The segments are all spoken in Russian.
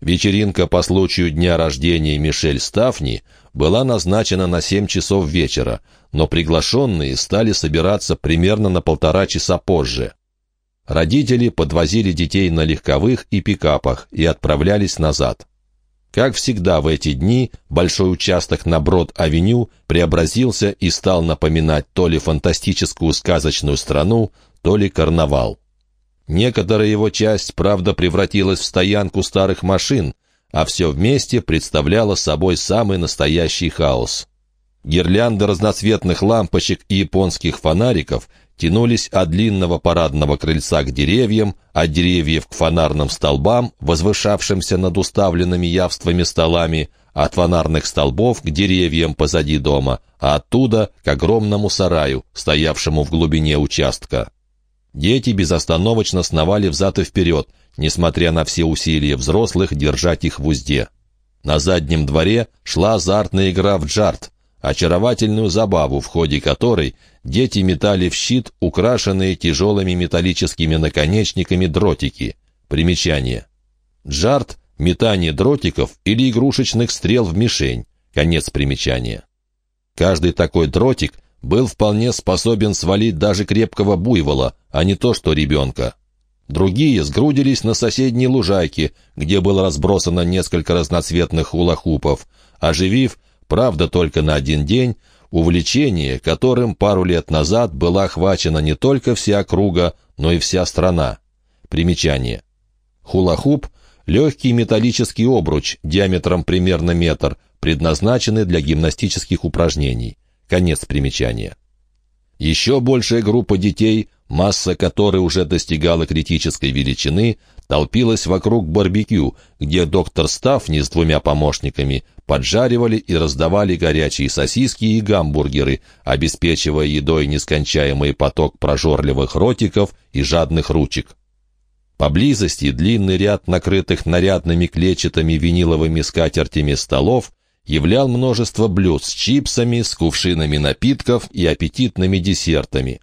Вечеринка по случаю дня рождения Мишель Стафни была назначена на 7 часов вечера, но приглашенные стали собираться примерно на полтора часа позже. Родители подвозили детей на легковых и пикапах и отправлялись назад. Как всегда в эти дни, большой участок на Брод-авеню преобразился и стал напоминать то ли фантастическую сказочную страну, то ли карнавал. Некоторая его часть, правда, превратилась в стоянку старых машин, а все вместе представляло собой самый настоящий хаос. Гирлянды разноцветных лампочек и японских фонариков тянулись от длинного парадного крыльца к деревьям, от деревьев к фонарным столбам, возвышавшимся над уставленными явствами столами, от фонарных столбов к деревьям позади дома, а оттуда к огромному сараю, стоявшему в глубине участка. Дети безостановочно сновали взад и вперед, несмотря на все усилия взрослых держать их в узде. На заднем дворе шла азартная игра в джарт, очаровательную забаву, в ходе которой дети метали в щит украшенные тяжелыми металлическими наконечниками дротики. Примечание. Джарт — метание дротиков или игрушечных стрел в мишень. Конец примечания. Каждый такой дротик был вполне способен свалить даже крепкого буйвола, а не то что ребенка. Другие сгрудились на соседней лужайке, где было разбросано несколько разноцветных хулахупов, оживив, правда только на один день, увлечение, которым пару лет назад была охвачена не только вся округа, но и вся страна. Примечание. Хулахуп — легкий металлический обруч диаметром примерно метр, предназначенный для гимнастических упражнений. Конец примечания. Еще большая группа детей, масса которой уже достигала критической величины, толпилась вокруг барбекю, где доктор Стафни с двумя помощниками поджаривали и раздавали горячие сосиски и гамбургеры, обеспечивая едой нескончаемый поток прожорливых ротиков и жадных ручек. Поблизости длинный ряд накрытых нарядными клетчатыми виниловыми скатертями столов являл множество блюд с чипсами, с кувшинами напитков и аппетитными десертами.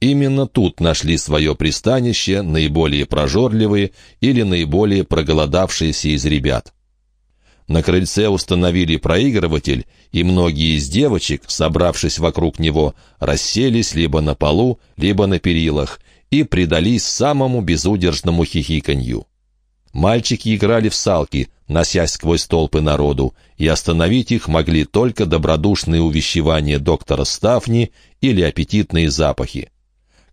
Именно тут нашли свое пристанище наиболее прожорливые или наиболее проголодавшиеся из ребят. На крыльце установили проигрыватель, и многие из девочек, собравшись вокруг него, расселись либо на полу, либо на перилах и предались самому безудержному хихиканью. Мальчики играли в салки, носясь сквозь толпы народу, и остановить их могли только добродушные увещевания доктора Стафни или аппетитные запахи.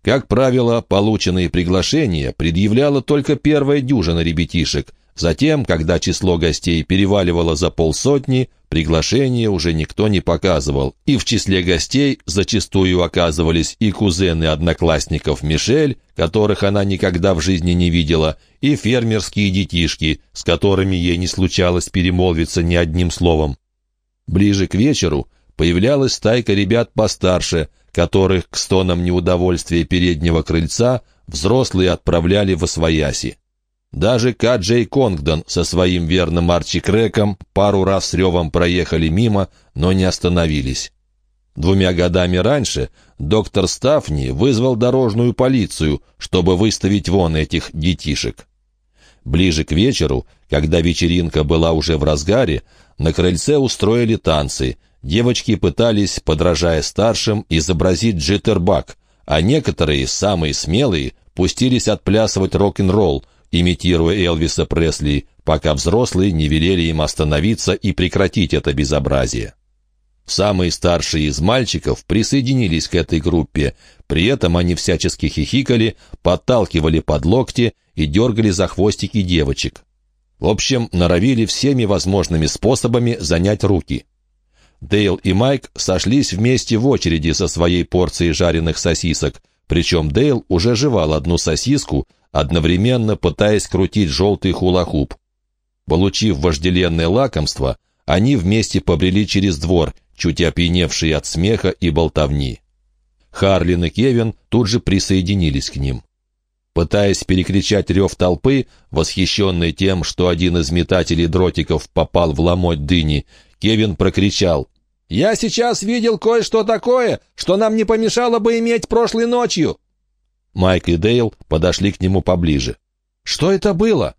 Как правило, полученные приглашения предъявляла только первая дюжина ребятишек, Затем, когда число гостей переваливало за полсотни, приглашения уже никто не показывал, и в числе гостей зачастую оказывались и кузены одноклассников Мишель, которых она никогда в жизни не видела, и фермерские детишки, с которыми ей не случалось перемолвиться ни одним словом. Ближе к вечеру появлялась стайка ребят постарше, которых к стонам неудовольствия переднего крыльца взрослые отправляли в освояси. Даже Каджей Конгдон со своим верным Арчи Крэком пару раз с ревом проехали мимо, но не остановились. Двумя годами раньше доктор Стафни вызвал дорожную полицию, чтобы выставить вон этих детишек. Ближе к вечеру, когда вечеринка была уже в разгаре, на крыльце устроили танцы. Девочки пытались, подражая старшим, изобразить джиттербак, а некоторые, самые смелые, пустились отплясывать рок-н-ролл, имитируя Элвиса Пресли, пока взрослые не велели им остановиться и прекратить это безобразие. Самые старшие из мальчиков присоединились к этой группе, при этом они всячески хихикали, подталкивали под локти и дергали за хвостики девочек. В общем, норовили всеми возможными способами занять руки. Дейл и Майк сошлись вместе в очереди со своей порцией жареных сосисок, причем Дейл уже жевал одну сосиску, одновременно пытаясь крутить желтый хулахуп. Получив вожделенное лакомство, они вместе побрели через двор, чуть опьяневшие от смеха и болтовни. Харлин и Кевин тут же присоединились к ним. Пытаясь перекричать рев толпы, восхищенный тем, что один из метателей дротиков попал в ломоть дыни, Кевин прокричал «Я сейчас видел кое-что такое, что нам не помешало бы иметь прошлой ночью!» Майк и Дейл подошли к нему поближе. «Что это было?»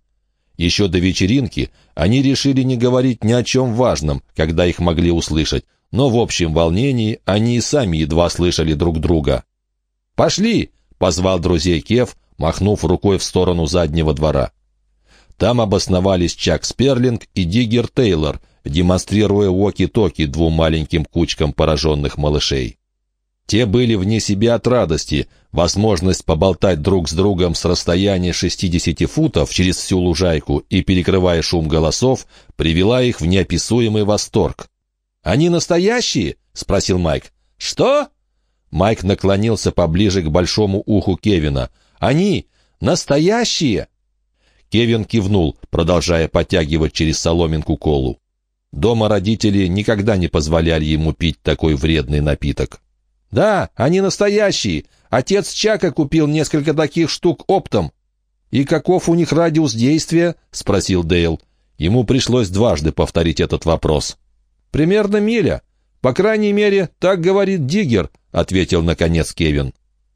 Еще до вечеринки они решили не говорить ни о чем важном, когда их могли услышать, но в общем волнении они и сами едва слышали друг друга. «Пошли!» — позвал друзей Кев, махнув рукой в сторону заднего двора. Там обосновались Чак Сперлинг и Диггер Тейлор, демонстрируя уоки-токи двум маленьким кучкам пораженных малышей. Те были вне себя от радости. Возможность поболтать друг с другом с расстояния 60 футов через всю лужайку и перекрывая шум голосов, привела их в неописуемый восторг. «Они настоящие?» — спросил Майк. «Что?» Майк наклонился поближе к большому уху Кевина. «Они настоящие?» Кевин кивнул, продолжая подтягивать через соломинку колу. Дома родители никогда не позволяли ему пить такой вредный напиток. «Да, они настоящие. Отец Чака купил несколько таких штук оптом». «И каков у них радиус действия?» — спросил Дейл. Ему пришлось дважды повторить этот вопрос. «Примерно миля. По крайней мере, так говорит Диггер», — ответил наконец Кевин.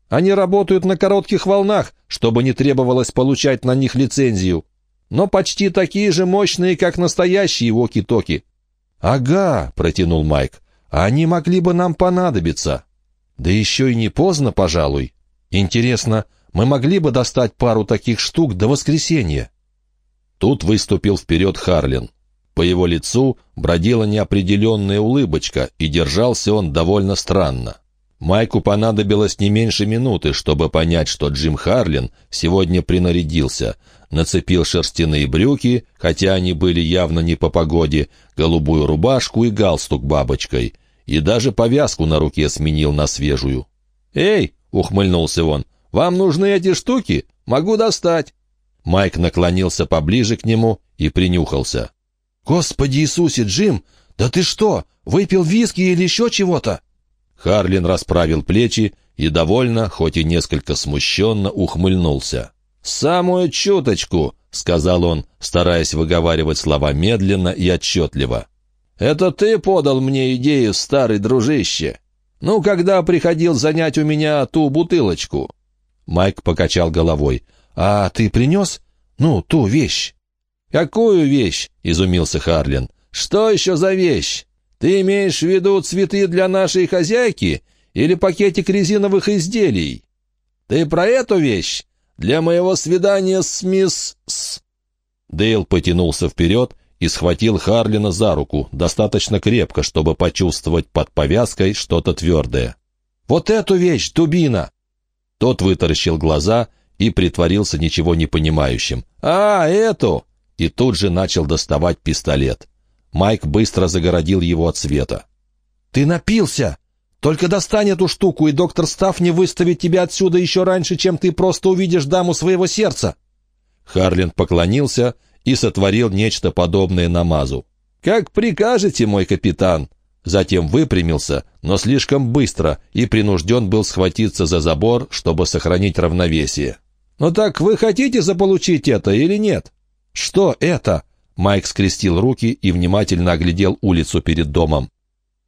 «Они работают на коротких волнах, чтобы не требовалось получать на них лицензию. Но почти такие же мощные, как настоящие воки-токи». «Ага», — протянул Майк, — «они могли бы нам понадобиться». Да еще и не поздно, пожалуй. Интересно, мы могли бы достать пару таких штук до воскресенья?» Тут выступил вперед Харлин. По его лицу бродила неопределенная улыбочка, и держался он довольно странно. Майку понадобилось не меньше минуты, чтобы понять, что Джим Харлин сегодня принарядился. Нацепил шерстяные брюки, хотя они были явно не по погоде, голубую рубашку и галстук бабочкой и даже повязку на руке сменил на свежую. «Эй!» — ухмыльнулся он. «Вам нужны эти штуки? Могу достать!» Майк наклонился поближе к нему и принюхался. «Господи Иисусе, Джим! Да ты что, выпил виски или еще чего-то?» Харлин расправил плечи и довольно, хоть и несколько смущенно, ухмыльнулся. «Самую чуточку!» — сказал он, стараясь выговаривать слова медленно и отчетливо. «Это ты подал мне идею, старый дружище? Ну, когда приходил занять у меня ту бутылочку?» Майк покачал головой. «А ты принес? Ну, ту вещь». «Какую вещь?» — изумился Харлин. «Что еще за вещь? Ты имеешь в виду цветы для нашей хозяйки или пакетик резиновых изделий? Ты про эту вещь? Для моего свидания с мисс...» Дейл потянулся вперед и схватил Харлина за руку, достаточно крепко, чтобы почувствовать под повязкой что-то твердое. «Вот эту вещь, дубина!» Тот вытаращил глаза и притворился ничего не понимающим. «А, эту!» И тут же начал доставать пистолет. Майк быстро загородил его от света. «Ты напился! Только достань эту штуку, и доктор Стафф не выставит тебя отсюда еще раньше, чем ты просто увидишь даму своего сердца!» Харлин поклонился и сотворил нечто подобное намазу. «Как прикажете, мой капитан!» Затем выпрямился, но слишком быстро, и принужден был схватиться за забор, чтобы сохранить равновесие. «Ну так вы хотите заполучить это или нет?» «Что это?» Майк скрестил руки и внимательно оглядел улицу перед домом.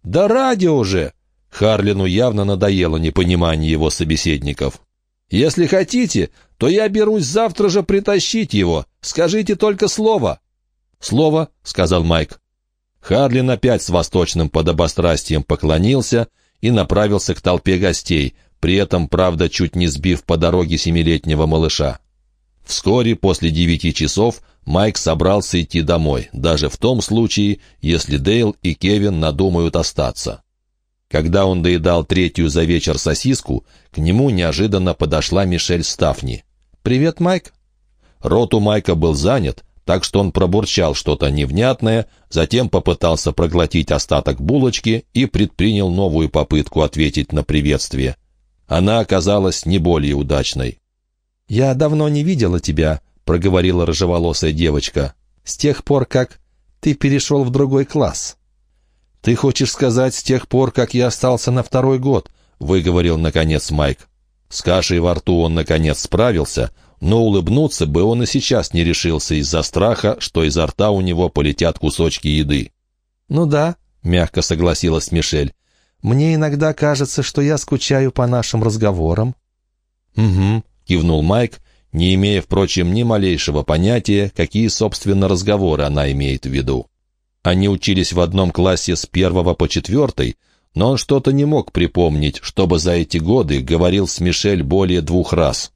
«Да радио же!» Харлину явно надоело непонимание его собеседников. «Если хотите, то я берусь завтра же притащить его. Скажите только слово». «Слово», — сказал Майк. Харлин опять с восточным подобострастием поклонился и направился к толпе гостей, при этом, правда, чуть не сбив по дороге семилетнего малыша. Вскоре после девяти часов Майк собрался идти домой, даже в том случае, если Дейл и Кевин надумают остаться. Когда он доедал третью за вечер сосиску, к нему неожиданно подошла Мишель Стафни. «Привет, Майк». Рот у Майка был занят, так что он пробурчал что-то невнятное, затем попытался проглотить остаток булочки и предпринял новую попытку ответить на приветствие. Она оказалась не более удачной. «Я давно не видела тебя», — проговорила рыжеволосая девочка, «с тех пор, как ты перешел в другой класс». «Ты хочешь сказать, с тех пор, как я остался на второй год?» — выговорил, наконец, Майк. С кашей во рту он, наконец, справился, но улыбнуться бы он и сейчас не решился из-за страха, что изо рта у него полетят кусочки еды. «Ну да», — мягко согласилась Мишель. «Мне иногда кажется, что я скучаю по нашим разговорам». «Угу», — кивнул Майк, не имея, впрочем, ни малейшего понятия, какие, собственно, разговоры она имеет в виду. Они учились в одном классе с первого по четвертый, но он что-то не мог припомнить, чтобы за эти годы говорил с Мишель более двух раз.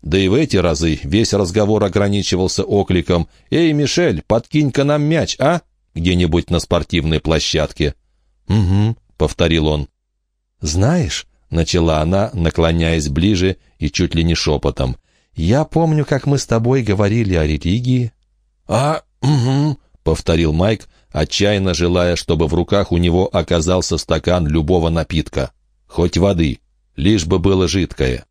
Да и в эти разы весь разговор ограничивался окликом «Эй, Мишель, подкинь-ка нам мяч, а?» где-нибудь на спортивной площадке. «Угу», — повторил он. «Знаешь», — начала она, наклоняясь ближе и чуть ли не шепотом, «я помню, как мы с тобой говорили о религии». «А, угу», — повторил Майк, отчаянно желая, чтобы в руках у него оказался стакан любого напитка. Хоть воды, лишь бы было жидкое.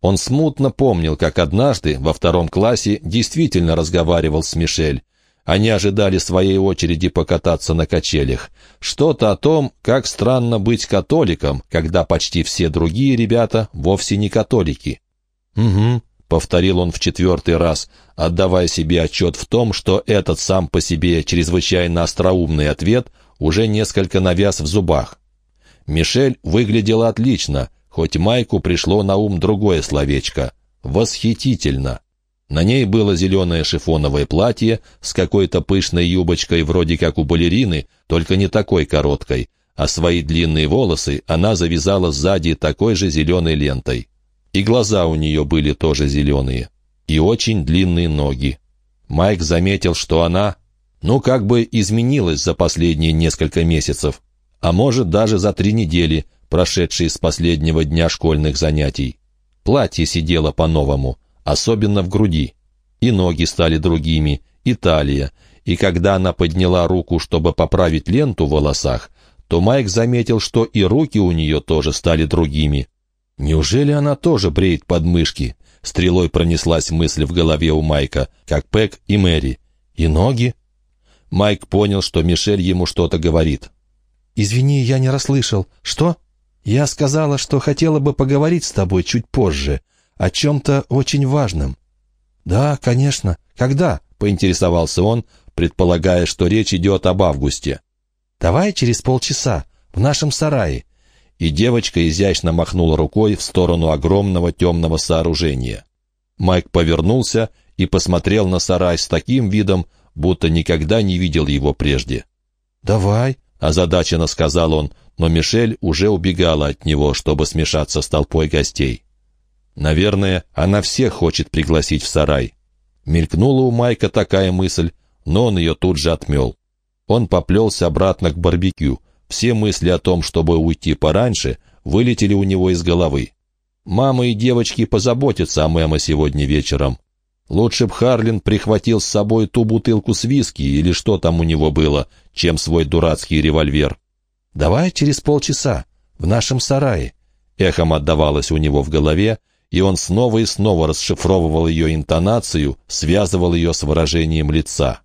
Он смутно помнил, как однажды во втором классе действительно разговаривал с Мишель. Они ожидали своей очереди покататься на качелях. Что-то о том, как странно быть католиком, когда почти все другие ребята вовсе не католики. «Угу», — повторил он в четвертый раз, отдавая себе отчет в том, что этот сам по себе чрезвычайно остроумный ответ уже несколько навяз в зубах. Мишель выглядела отлично, хоть Майку пришло на ум другое словечко — «восхитительно». На ней было зеленое шифоновое платье с какой-то пышной юбочкой вроде как у балерины, только не такой короткой, а свои длинные волосы она завязала сзади такой же зеленой лентой. И глаза у нее были тоже зеленые. И очень длинные ноги. Майк заметил, что она, ну, как бы изменилась за последние несколько месяцев, а может даже за три недели, прошедшие с последнего дня школьных занятий. Платье сидело по-новому, особенно в груди. И ноги стали другими, и талия. И когда она подняла руку, чтобы поправить ленту в волосах, то Майк заметил, что и руки у нее тоже стали другими. Неужели она тоже бреет подмышки? Стрелой пронеслась мысль в голове у Майка, как Пэк и Мэри. И ноги? Майк понял, что Мишель ему что-то говорит. «Извини, я не расслышал. Что?» «Я сказала, что хотела бы поговорить с тобой чуть позже о чем-то очень важном». «Да, конечно. Когда?» — поинтересовался он, предполагая, что речь идет об августе. «Давай через полчаса, в нашем сарае». И девочка изящно махнула рукой в сторону огромного темного сооружения. Майк повернулся и посмотрел на сарай с таким видом, будто никогда не видел его прежде. «Давай», — озадаченно сказал он, но Мишель уже убегала от него, чтобы смешаться с толпой гостей. Наверное, она всех хочет пригласить в сарай. Мелькнула у Майка такая мысль, но он ее тут же отмел. Он поплелся обратно к барбекю. Все мысли о том, чтобы уйти пораньше, вылетели у него из головы. Мама и девочки позаботятся о Мэма сегодня вечером. Лучше б Харлин прихватил с собой ту бутылку с виски или что там у него было, чем свой дурацкий револьвер. «Давай через полчаса, в нашем сарае», — эхом отдавалось у него в голове, и он снова и снова расшифровывал ее интонацию, связывал ее с выражением лица.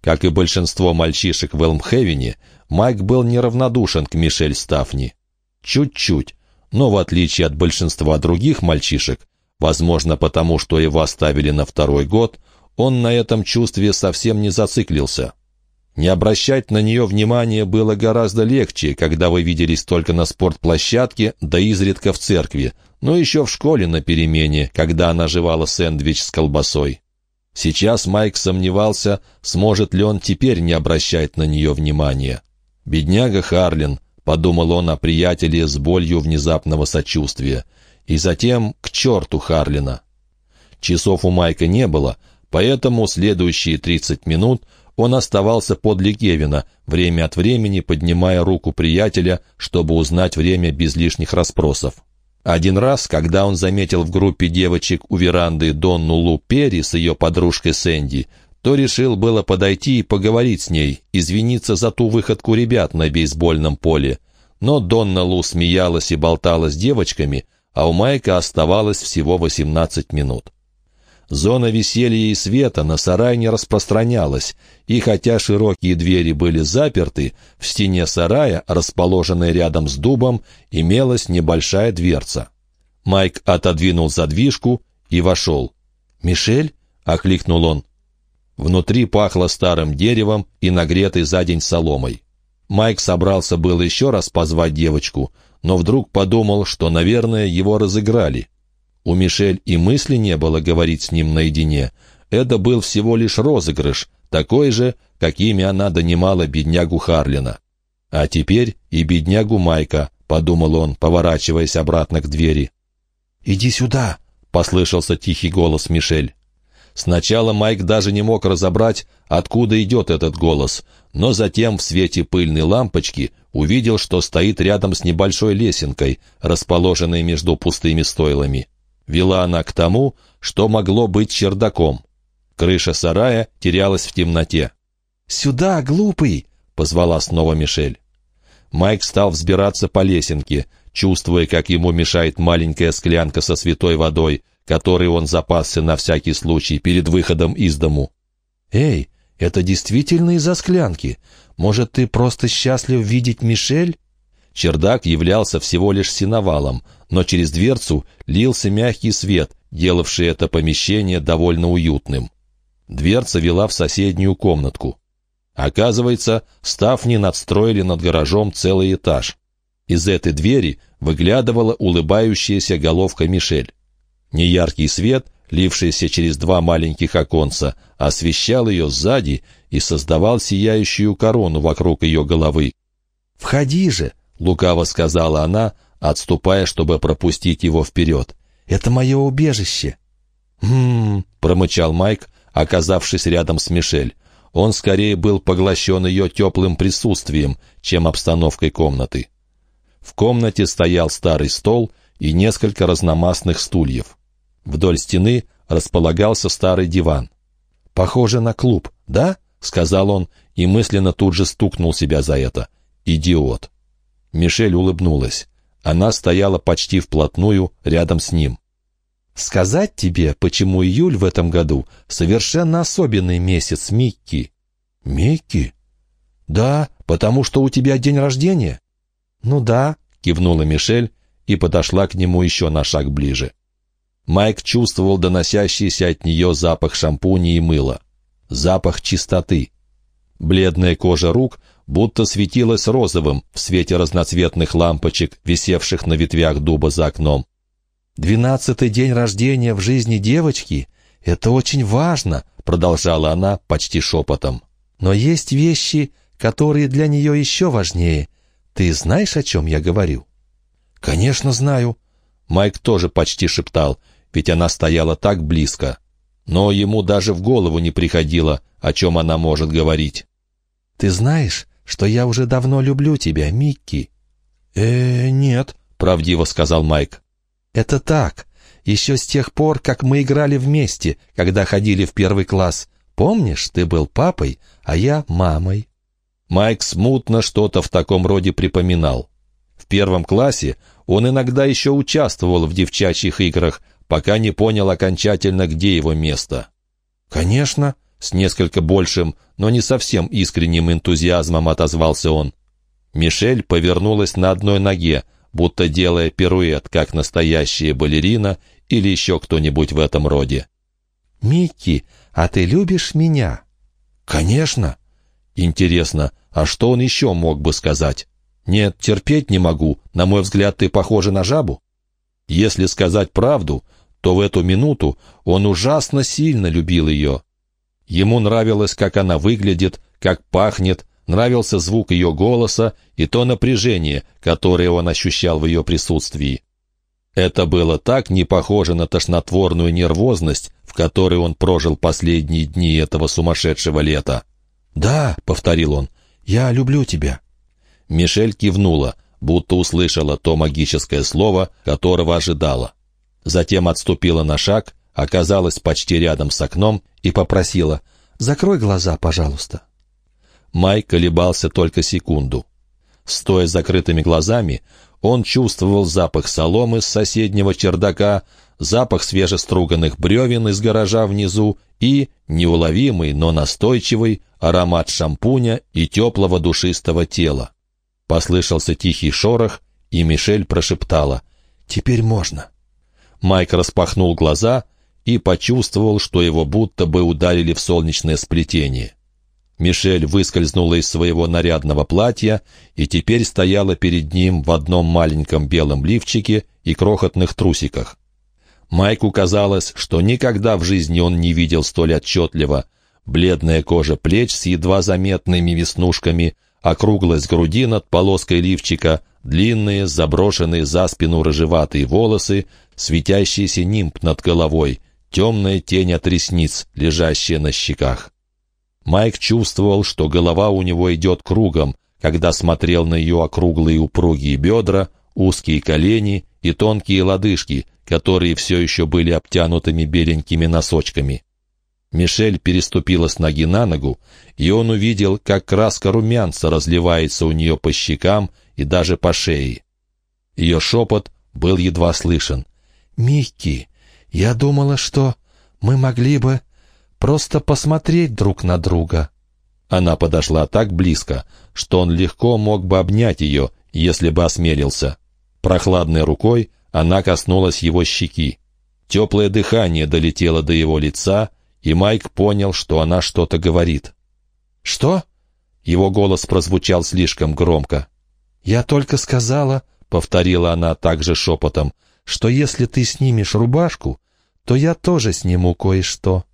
Как и большинство мальчишек в Элмхевене, Майк был неравнодушен к Мишель Стафни. Чуть-чуть, но в отличие от большинства других мальчишек, возможно потому, что его оставили на второй год, он на этом чувстве совсем не зациклился. Не обращать на нее внимания было гораздо легче, когда вы виделись только на спортплощадке, да изредка в церкви, но еще в школе на перемене, когда она жевала сэндвич с колбасой. Сейчас Майк сомневался, сможет ли он теперь не обращать на нее внимания. «Бедняга Харлин», — подумал он о приятеле с болью внезапного сочувствия, и затем к черту Харлина. Часов у Майка не было, поэтому следующие 30 минут — он оставался подле Кевина, время от времени поднимая руку приятеля, чтобы узнать время без лишних расспросов. Один раз, когда он заметил в группе девочек у веранды Донну Лу Перри с ее подружкой Сэнди, то решил было подойти и поговорить с ней, извиниться за ту выходку ребят на бейсбольном поле. Но Донна Лу смеялась и болтала с девочками, а у Майка оставалось всего 18 минут. Зона веселья и света на сарай не распространялась, и хотя широкие двери были заперты, в стене сарая, расположенной рядом с дубом, имелась небольшая дверца. Майк отодвинул задвижку и вошел. «Мишель?» — окликнул он. Внутри пахло старым деревом и нагретой за день соломой. Майк собрался было еще раз позвать девочку, но вдруг подумал, что, наверное, его разыграли. У Мишель и мысли не было говорить с ним наедине. Это был всего лишь розыгрыш, такой же, какими она донимала беднягу Харлина. А теперь и беднягу Майка, подумал он, поворачиваясь обратно к двери. «Иди сюда!» — послышался тихий голос Мишель. Сначала Майк даже не мог разобрать, откуда идет этот голос, но затем в свете пыльной лампочки увидел, что стоит рядом с небольшой лесенкой, расположенной между пустыми стойлами. Вела она к тому, что могло быть чердаком. Крыша сарая терялась в темноте. «Сюда, глупый!» — позвала снова Мишель. Майк стал взбираться по лесенке, чувствуя, как ему мешает маленькая склянка со святой водой, которой он запасся на всякий случай перед выходом из дому. «Эй, это действительно из-за склянки? Может, ты просто счастлив видеть Мишель?» Чердак являлся всего лишь синовалом, но через дверцу лился мягкий свет, делавший это помещение довольно уютным. Дверца вела в соседнюю комнатку. Оказывается, ставни надстроили над гаражом целый этаж. Из этой двери выглядывала улыбающаяся головка Мишель. Неяркий свет, лившийся через два маленьких оконца, освещал ее сзади и создавал сияющую корону вокруг ее головы. «Входи же!» — лукаво сказала она, отступая, чтобы пропустить его вперед. «Это мое убежище!» «Хм...» — промычал Майк, оказавшись рядом с Мишель. Он скорее был поглощен ее теплым присутствием, чем обстановкой комнаты. В комнате стоял старый стол и несколько разномастных стульев. Вдоль стены располагался старый диван. «Похоже на клуб, да?» — сказал он и мысленно тут же стукнул себя за это. «Идиот!» Мишель улыбнулась. Она стояла почти вплотную рядом с ним. «Сказать тебе, почему июль в этом году совершенно особенный месяц, Микки?» «Микки?» «Да, потому что у тебя день рождения». «Ну да», — кивнула Мишель и подошла к нему еще на шаг ближе. Майк чувствовал доносящийся от нее запах шампуня и мыла. Запах чистоты. Бледная кожа рук будто светилась розовым в свете разноцветных лампочек, висевших на ветвях дуба за окном. «Двенадцатый день рождения в жизни девочки — это очень важно», — продолжала она почти шепотом. «Но есть вещи, которые для нее еще важнее. Ты знаешь, о чем я говорю?» «Конечно знаю». Майк тоже почти шептал ведь она стояла так близко. Но ему даже в голову не приходило, о чем она может говорить. «Ты знаешь, что я уже давно люблю тебя, Микки?» «Э, нет», — правдиво сказал Майк. «Это так. Еще с тех пор, как мы играли вместе, когда ходили в первый класс. Помнишь, ты был папой, а я мамой?» Майк смутно что-то в таком роде припоминал. В первом классе он иногда еще участвовал в девчачьих играх, пока не понял окончательно, где его место. «Конечно», — с несколько большим, но не совсем искренним энтузиазмом отозвался он. Мишель повернулась на одной ноге, будто делая пируэт, как настоящая балерина или еще кто-нибудь в этом роде. «Микки, а ты любишь меня?» «Конечно». «Интересно, а что он еще мог бы сказать?» «Нет, терпеть не могу. На мой взгляд, ты похожа на жабу». Если сказать правду, то в эту минуту он ужасно сильно любил ее. Ему нравилось, как она выглядит, как пахнет, нравился звук ее голоса и то напряжение, которое он ощущал в ее присутствии. Это было так не похоже на тошнотворную нервозность, в которой он прожил последние дни этого сумасшедшего лета. «Да», — повторил он, — «я люблю тебя». Мишель кивнула, будто услышала то магическое слово, которого ожидала затем отступила на шаг, оказалась почти рядом с окном и попросила «Закрой глаза, пожалуйста». Май колебался только секунду. Стоя с закрытыми глазами, он чувствовал запах соломы с соседнего чердака, запах свежеструганных бревен из гаража внизу и неуловимый, но настойчивый аромат шампуня и теплого душистого тела. Послышался тихий шорох, и Мишель прошептала «Теперь можно». Майк распахнул глаза и почувствовал, что его будто бы ударили в солнечное сплетение. Мишель выскользнула из своего нарядного платья и теперь стояла перед ним в одном маленьком белом лифчике и крохотных трусиках. Майку казалось, что никогда в жизни он не видел столь отчетливо. Бледная кожа плеч с едва заметными веснушками, округлость груди над полоской лифчика, длинные, заброшенные за спину рыжеватые волосы, светящийся нимб над головой, темная тень от ресниц, лежащая на щеках. Майк чувствовал, что голова у него идет кругом, когда смотрел на ее округлые упругие бедра, узкие колени и тонкие лодыжки, которые все еще были обтянутыми беленькими носочками. Мишель переступила с ноги на ногу, и он увидел, как краска румянца разливается у нее по щекам и даже по шее. Ее шепот был едва слышен. «Микки, я думала, что мы могли бы просто посмотреть друг на друга». Она подошла так близко, что он легко мог бы обнять ее, если бы осмелился. Прохладной рукой она коснулась его щеки. Теплое дыхание долетело до его лица, и Майк понял, что она что-то говорит. «Что?» Его голос прозвучал слишком громко. «Я только сказала», — повторила она также шепотом, «что если ты снимешь рубашку, то я тоже сниму кое-что».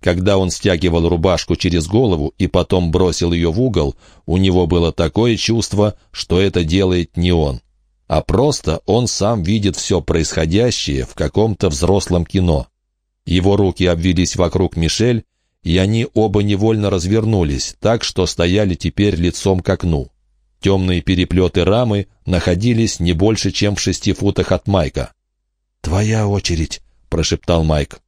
Когда он стягивал рубашку через голову и потом бросил ее в угол, у него было такое чувство, что это делает не он, а просто он сам видит все происходящее в каком-то взрослом кино. Его руки обвились вокруг Мишель, и они оба невольно развернулись, так что стояли теперь лицом к окну. Темные переплеты рамы находились не больше, чем в шести футах от Майка. «Твоя очередь», — прошептал Майк.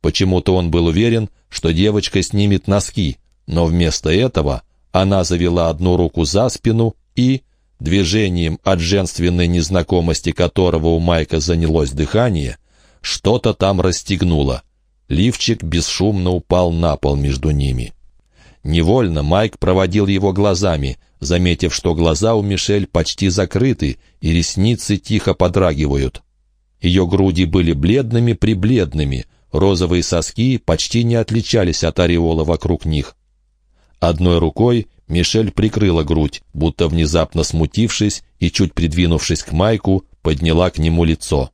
Почему-то он был уверен, что девочка снимет носки, но вместо этого она завела одну руку за спину и, движением от женственной незнакомости которого у Майка занялось дыхание, что-то там расстегнуло. Лифчик бесшумно упал на пол между ними. Невольно Майк проводил его глазами, заметив, что глаза у Мишель почти закрыты и ресницы тихо подрагивают. Ее груди были бледными-прибледными, Розовые соски почти не отличались от ореола вокруг них. Одной рукой Мишель прикрыла грудь, будто внезапно смутившись и, чуть придвинувшись к Майку, подняла к нему лицо.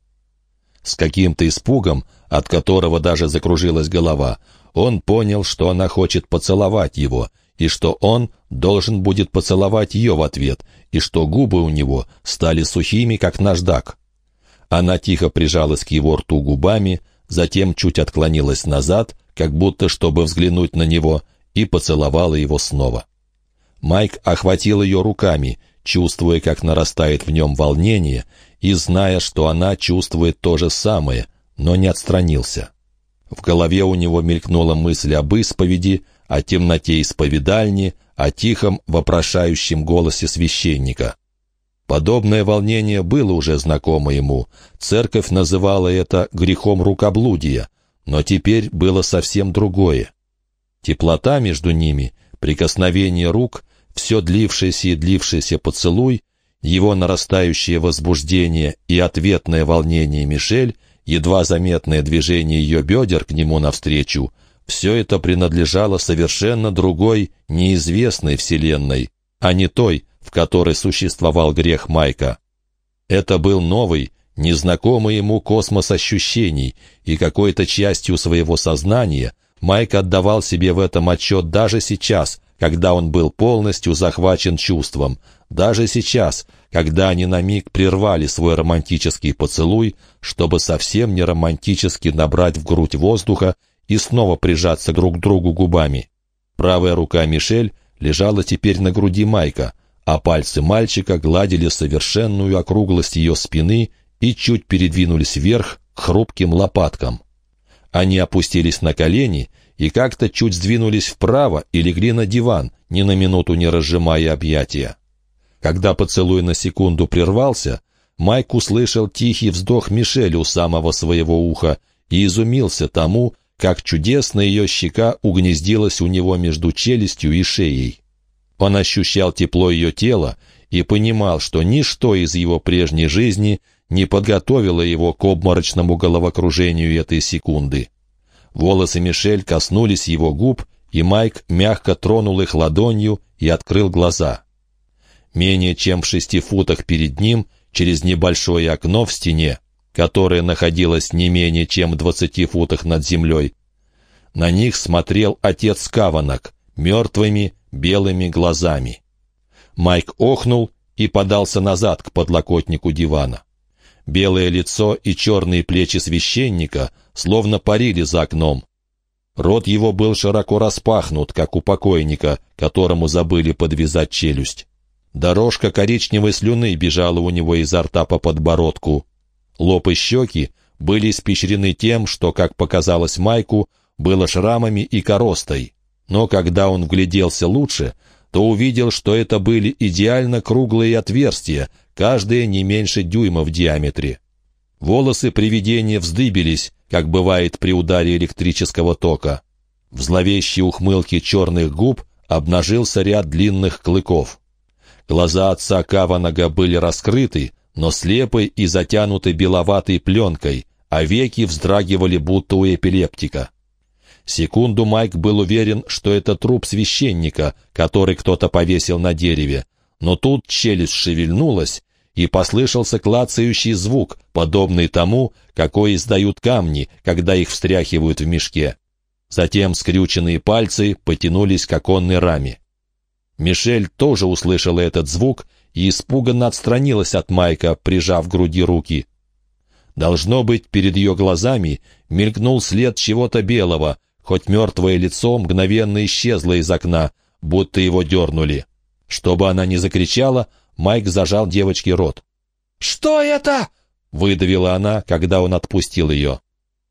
С каким-то испугом, от которого даже закружилась голова, он понял, что она хочет поцеловать его, и что он должен будет поцеловать ее в ответ, и что губы у него стали сухими, как наждак. Она тихо прижалась к его рту губами, затем чуть отклонилась назад, как будто чтобы взглянуть на него, и поцеловала его снова. Майк охватил ее руками, чувствуя, как нарастает в нем волнение, и зная, что она чувствует то же самое, но не отстранился. В голове у него мелькнула мысль об исповеди, о темноте исповедальни, о тихом, вопрошающем голосе священника. Подобное волнение было уже знакомо ему. Церковь называла это грехом рукоблудия, но теперь было совсем другое. Теплота между ними, прикосновение рук, все длившийся и длившийся поцелуй, его нарастающее возбуждение и ответное волнение Мишель, едва заметное движение ее бедер к нему навстречу, все это принадлежало совершенно другой, неизвестной вселенной, а не той, в которой существовал грех Майка. Это был новый, незнакомый ему космос ощущений, и какой-то частью своего сознания Майк отдавал себе в этом отчет даже сейчас, когда он был полностью захвачен чувством, даже сейчас, когда они на миг прервали свой романтический поцелуй, чтобы совсем не романтически набрать в грудь воздуха и снова прижаться друг к другу губами. Правая рука Мишель лежала теперь на груди Майка, а пальцы мальчика гладили совершенную округлость ее спины и чуть передвинулись вверх к хрупким лопаткам. Они опустились на колени и как-то чуть сдвинулись вправо и легли на диван, ни на минуту не разжимая объятия. Когда поцелуй на секунду прервался, Майк услышал тихий вздох Мишель у самого своего уха и изумился тому, как чудесно ее щека угнездилась у него между челюстью и шеей. Он ощущал тепло ее тела и понимал, что ничто из его прежней жизни не подготовило его к обморочному головокружению этой секунды. Волосы Мишель коснулись его губ, и Майк мягко тронул их ладонью и открыл глаза. Менее чем в шести футах перед ним, через небольшое окно в стене, которая находилась не менее чем в двадцати футах над землей. На них смотрел отец Каванок мертвыми белыми глазами. Майк охнул и подался назад к подлокотнику дивана. Белое лицо и черные плечи священника словно парили за окном. Рот его был широко распахнут, как у покойника, которому забыли подвязать челюсть. Дорожка коричневой слюны бежала у него изо рта по подбородку. Лоб и щеки были испещрены тем, что, как показалось Майку, было шрамами и коростой. Но когда он вгляделся лучше, то увидел, что это были идеально круглые отверстия, каждое не меньше дюйма в диаметре. Волосы привидения вздыбились, как бывает при ударе электрического тока. В зловещей ухмылке черных губ обнажился ряд длинных клыков. Глаза отца Каванага были раскрыты, но слепы и затянуты беловатой пленкой, а веки вздрагивали будто у эпилептика. Секунду Майк был уверен, что это труп священника, который кто-то повесил на дереве. Но тут челюсть шевельнулась, и послышался клацающий звук, подобный тому, какой издают камни, когда их встряхивают в мешке. Затем скрюченные пальцы потянулись к оконной раме. Мишель тоже услышала этот звук и испуганно отстранилась от Майка, прижав к груди руки. Должно быть, перед ее глазами мелькнул след чего-то белого, хоть мертвое лицо мгновенно исчезло из окна, будто его дернули. Чтобы она не закричала, Майк зажал девочке рот. «Что это?» — выдавила она, когда он отпустил ее.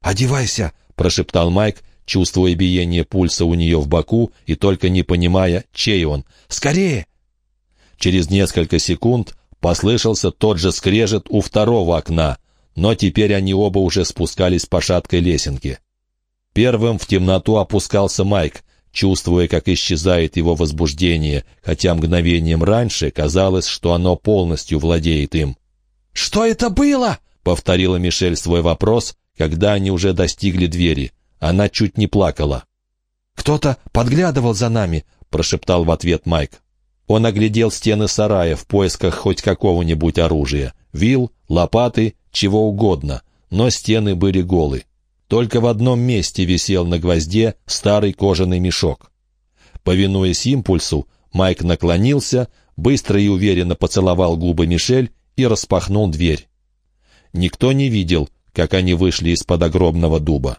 «Одевайся!» — прошептал Майк, чувствуя биение пульса у нее в боку и только не понимая, чей он. «Скорее!» Через несколько секунд послышался тот же скрежет у второго окна, но теперь они оба уже спускались по шаткой лесенке. Первым в темноту опускался Майк, чувствуя, как исчезает его возбуждение, хотя мгновением раньше казалось, что оно полностью владеет им. «Что это было?» — повторила Мишель свой вопрос, когда они уже достигли двери. Она чуть не плакала. «Кто-то подглядывал за нами», — прошептал в ответ Майк. Он оглядел стены сарая в поисках хоть какого-нибудь оружия. Вил, лопаты, чего угодно, но стены были голы. Только в одном месте висел на гвозде старый кожаный мешок. Повинуясь импульсу, Майк наклонился, быстро и уверенно поцеловал губы Мишель и распахнул дверь. Никто не видел, как они вышли из-под огромного дуба.